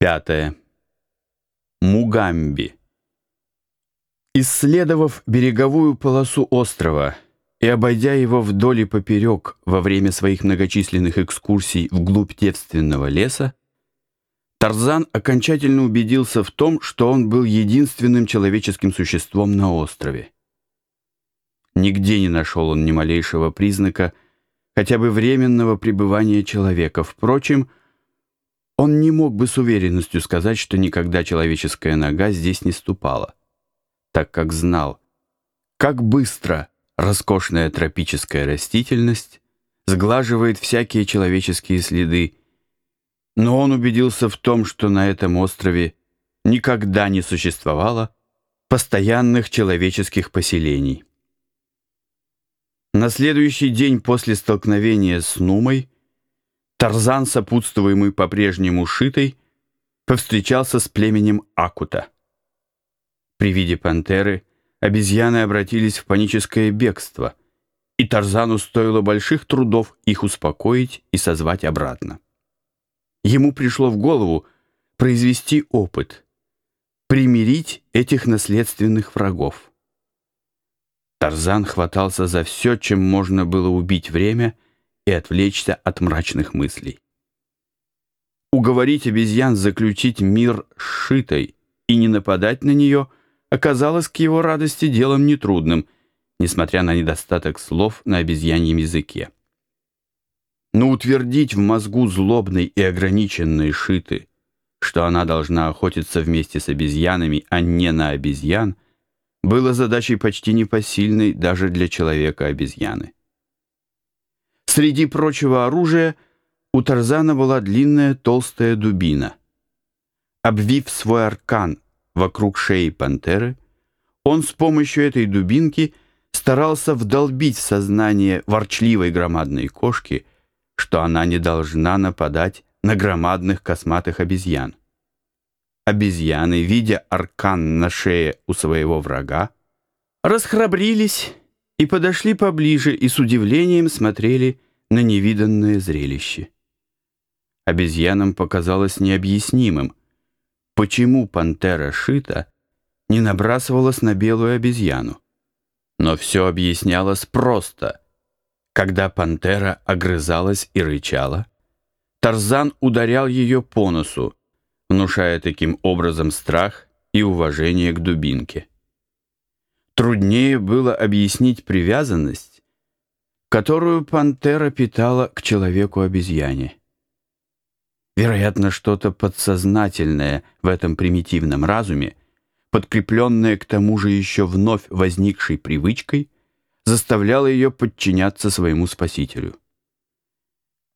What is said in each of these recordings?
Пятое. Мугамби. Исследовав береговую полосу острова и обойдя его вдоль и поперек во время своих многочисленных экскурсий вглубь девственного леса, Тарзан окончательно убедился в том, что он был единственным человеческим существом на острове. Нигде не нашел он ни малейшего признака хотя бы временного пребывания человека. Впрочем, он не мог бы с уверенностью сказать, что никогда человеческая нога здесь не ступала, так как знал, как быстро роскошная тропическая растительность сглаживает всякие человеческие следы, но он убедился в том, что на этом острове никогда не существовало постоянных человеческих поселений. На следующий день после столкновения с Нумой Тарзан, сопутствуемый по-прежнему Шитой, повстречался с племенем Акута. При виде пантеры обезьяны обратились в паническое бегство, и Тарзану стоило больших трудов их успокоить и созвать обратно. Ему пришло в голову произвести опыт, примирить этих наследственных врагов. Тарзан хватался за все, чем можно было убить время и отвлечься от мрачных мыслей. Уговорить обезьян заключить мир с Шитой и не нападать на нее оказалось к его радости делом нетрудным, несмотря на недостаток слов на обезьяньем языке. Но утвердить в мозгу злобной и ограниченной Шиты, что она должна охотиться вместе с обезьянами, а не на обезьян — было задачей почти непосильной даже для человека-обезьяны. Среди прочего оружия у Тарзана была длинная толстая дубина. Обвив свой аркан вокруг шеи пантеры, он с помощью этой дубинки старался вдолбить в сознание ворчливой громадной кошки, что она не должна нападать на громадных косматых обезьян. Обезьяны, видя аркан на шее у своего врага, расхрабрились и подошли поближе и с удивлением смотрели на невиданное зрелище. Обезьянам показалось необъяснимым, почему пантера Шита не набрасывалась на белую обезьяну. Но все объяснялось просто. Когда пантера огрызалась и рычала, Тарзан ударял ее по носу, внушая таким образом страх и уважение к дубинке. Труднее было объяснить привязанность, которую пантера питала к человеку-обезьяне. Вероятно, что-то подсознательное в этом примитивном разуме, подкрепленное к тому же еще вновь возникшей привычкой, заставляло ее подчиняться своему спасителю.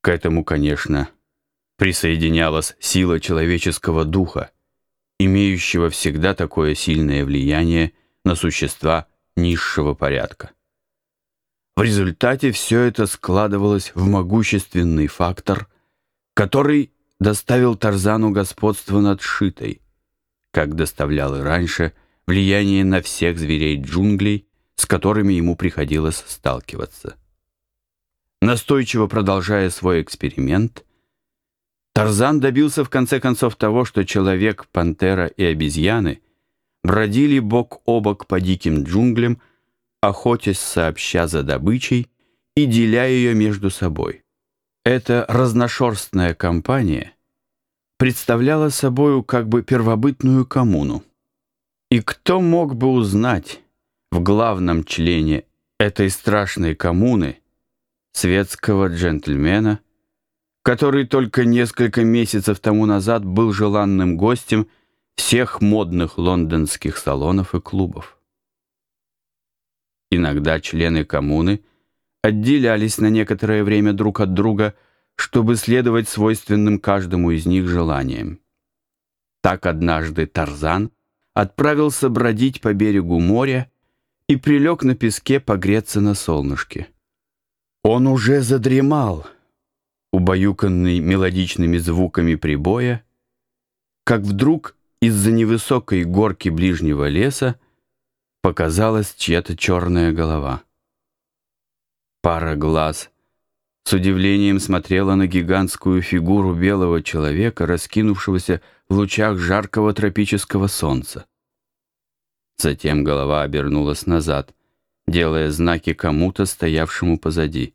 К этому, конечно, присоединялась сила человеческого духа, имеющего всегда такое сильное влияние на существа низшего порядка. В результате все это складывалось в могущественный фактор, который доставил Тарзану господство над Шитой, как доставлял и раньше влияние на всех зверей джунглей, с которыми ему приходилось сталкиваться. Настойчиво продолжая свой эксперимент, Тарзан добился в конце концов того, что человек, пантера и обезьяны бродили бок о бок по диким джунглям, охотясь сообща за добычей и деля ее между собой. Эта разношерстная компания представляла собою как бы первобытную коммуну. И кто мог бы узнать в главном члене этой страшной коммуны светского джентльмена, который только несколько месяцев тому назад был желанным гостем всех модных лондонских салонов и клубов. Иногда члены коммуны отделялись на некоторое время друг от друга, чтобы следовать свойственным каждому из них желаниям. Так однажды Тарзан отправился бродить по берегу моря и прилег на песке погреться на солнышке. Он уже задремал — убаюканный мелодичными звуками прибоя, как вдруг из-за невысокой горки ближнего леса показалась чья-то черная голова. Пара глаз с удивлением смотрела на гигантскую фигуру белого человека, раскинувшегося в лучах жаркого тропического солнца. Затем голова обернулась назад, делая знаки кому-то, стоявшему позади.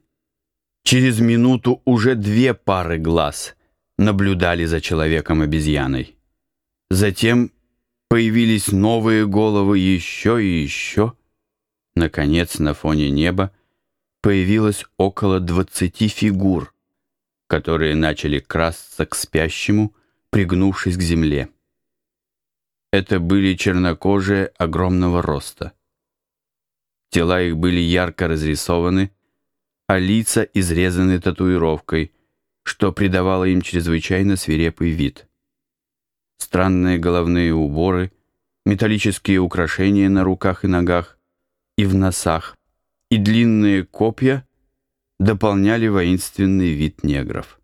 Через минуту уже две пары глаз наблюдали за человеком-обезьяной. Затем появились новые головы еще и еще. Наконец, на фоне неба появилось около двадцати фигур, которые начали красться к спящему, пригнувшись к земле. Это были чернокожие огромного роста. Тела их были ярко разрисованы, а лица изрезаны татуировкой, что придавало им чрезвычайно свирепый вид. Странные головные уборы, металлические украшения на руках и ногах и в носах, и длинные копья дополняли воинственный вид негров.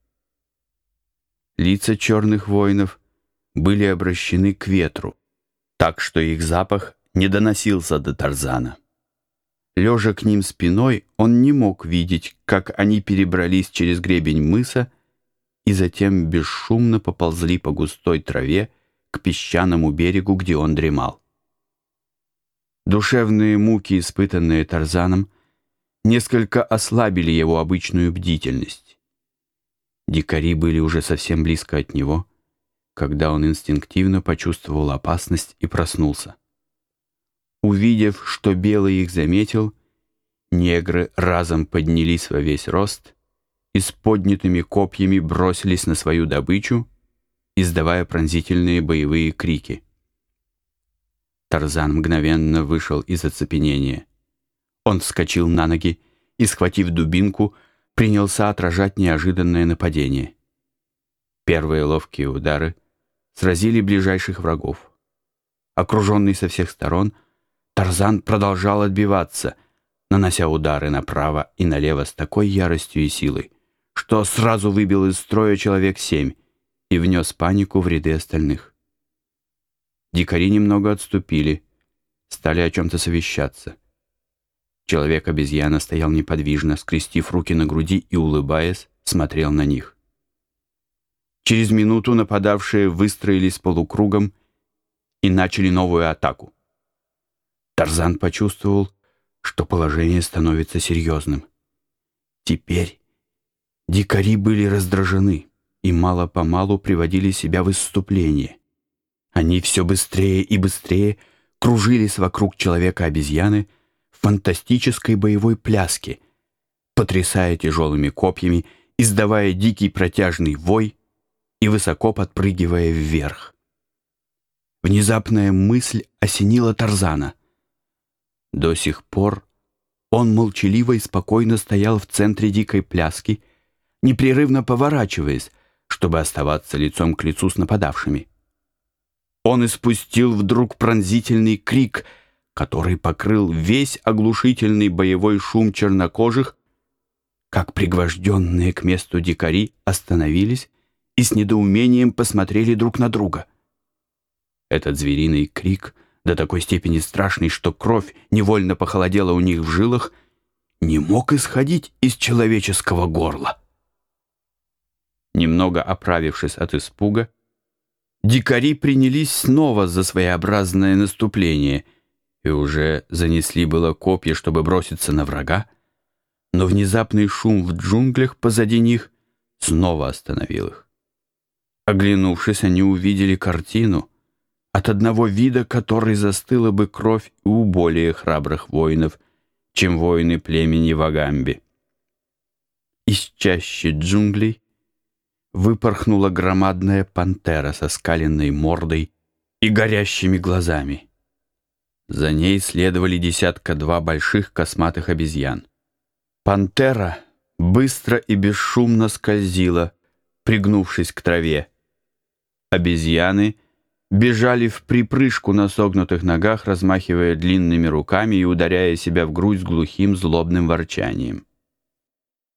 Лица черных воинов были обращены к ветру, так что их запах не доносился до Тарзана. Лежа к ним спиной, он не мог видеть, как они перебрались через гребень мыса и затем бесшумно поползли по густой траве к песчаному берегу, где он дремал. Душевные муки, испытанные Тарзаном, несколько ослабили его обычную бдительность. Дикари были уже совсем близко от него, когда он инстинктивно почувствовал опасность и проснулся. Увидев, что Белый их заметил, негры разом поднялись во весь рост и с поднятыми копьями бросились на свою добычу, издавая пронзительные боевые крики. Тарзан мгновенно вышел из оцепенения. Он вскочил на ноги и, схватив дубинку, принялся отражать неожиданное нападение. Первые ловкие удары сразили ближайших врагов. Окруженный со всех сторон, Тарзан продолжал отбиваться, нанося удары направо и налево с такой яростью и силой, что сразу выбил из строя человек семь и внес панику в ряды остальных. Дикари немного отступили, стали о чем-то совещаться. Человек-обезьяна стоял неподвижно, скрестив руки на груди и, улыбаясь, смотрел на них. Через минуту нападавшие выстроились полукругом и начали новую атаку. Тарзан почувствовал, что положение становится серьезным. Теперь дикари были раздражены и мало-помалу приводили себя в исступление. Они все быстрее и быстрее кружились вокруг человека-обезьяны, фантастической боевой пляски, потрясая тяжелыми копьями, издавая дикий протяжный вой и высоко подпрыгивая вверх. Внезапная мысль осенила Тарзана. До сих пор он молчаливо и спокойно стоял в центре дикой пляски, непрерывно поворачиваясь, чтобы оставаться лицом к лицу с нападавшими. Он испустил вдруг пронзительный крик — который покрыл весь оглушительный боевой шум чернокожих, как пригвожденные к месту дикари остановились и с недоумением посмотрели друг на друга. Этот звериный крик, до такой степени страшный, что кровь невольно похолодела у них в жилах, не мог исходить из человеческого горла. Немного оправившись от испуга, дикари принялись снова за своеобразное наступление — и уже занесли было копья, чтобы броситься на врага, но внезапный шум в джунглях позади них снова остановил их. Оглянувшись, они увидели картину, от одного вида которой застыла бы кровь у более храбрых воинов, чем воины племени Вагамби. Из чащи джунглей выпорхнула громадная пантера со скаленной мордой и горящими глазами. За ней следовали десятка-два больших косматых обезьян. Пантера быстро и бесшумно скользила, пригнувшись к траве. Обезьяны бежали в припрыжку на согнутых ногах, размахивая длинными руками и ударяя себя в грудь с глухим злобным ворчанием.